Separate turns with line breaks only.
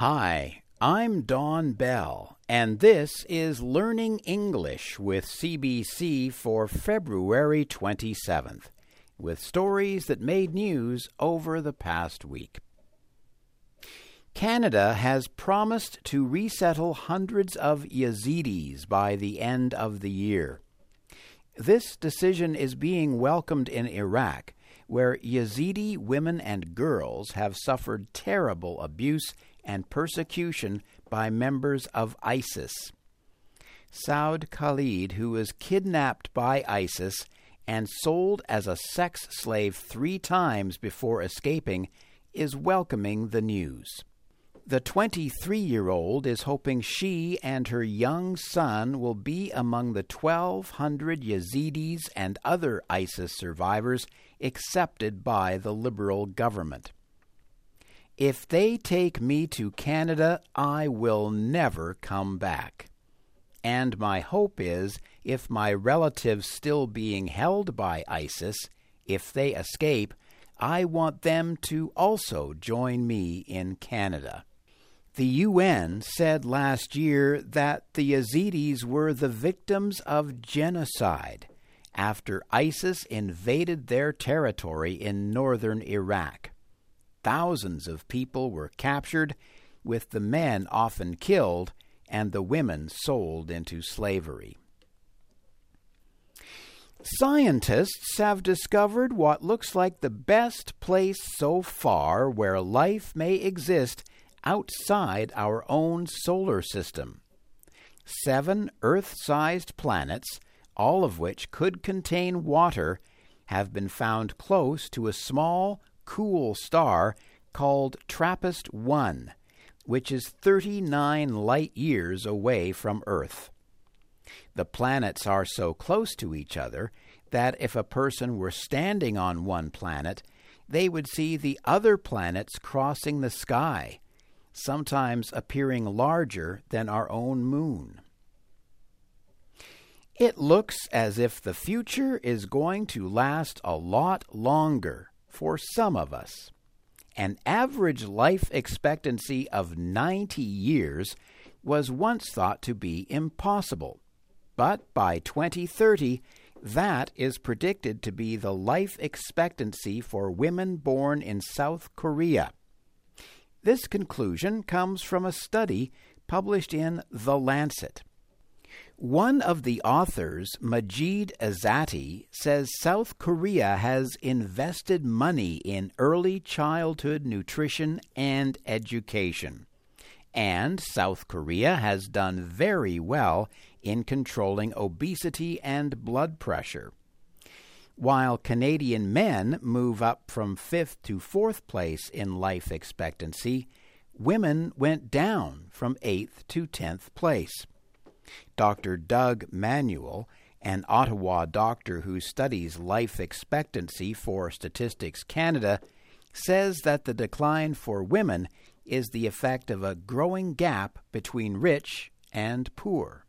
Hi, I'm Don Bell, and this is Learning English with CBC for February 27th, with stories that made news over the past week. Canada has promised to resettle hundreds of Yazidis by the end of the year. This decision is being welcomed in Iraq, where Yazidi women and girls have suffered terrible abuse and persecution by members of ISIS. Saud Khalid, who was kidnapped by ISIS and sold as a sex slave three times before escaping, is welcoming the news. The 23 year old is hoping she and her young son will be among the 1,200 Yazidis and other ISIS survivors accepted by the Liberal government. If they take me to Canada, I will never come back. And my hope is, if my relatives still being held by ISIS, if they escape, I want them to also join me in Canada. The UN said last year that the Yazidis were the victims of genocide after ISIS invaded their territory in northern Iraq. Thousands of people were captured, with the men often killed and the women sold into slavery. Scientists have discovered what looks like the best place so far where life may exist outside our own solar system. Seven Earth sized planets all of which could contain water, have been found close to a small, cool star called TRAPPIST 1, which is 39 light years away from Earth. The planets are so close to each other that if a person were standing on one planet, they would see the other planets crossing the sky, sometimes appearing larger than our own moon. It looks as if the future is going to last a lot longer for some of us. An average life expectancy of 90 years was once thought to be impossible. But by 2030, that is predicted to be the life expectancy for women born in South Korea. This conclusion comes from a study published in The Lancet. One of the authors, Majid Ezzati, says South Korea has invested money in early childhood nutrition and education. And South Korea has done very well in controlling obesity and blood pressure. While Canadian men move up from fifth to fourth place in life expectancy, women went down from eighth to tenth place. Dr. Doug Manuel, an Ottawa doctor who studies life expectancy for Statistics Canada, says that the decline for women is the effect of a growing gap between rich and poor.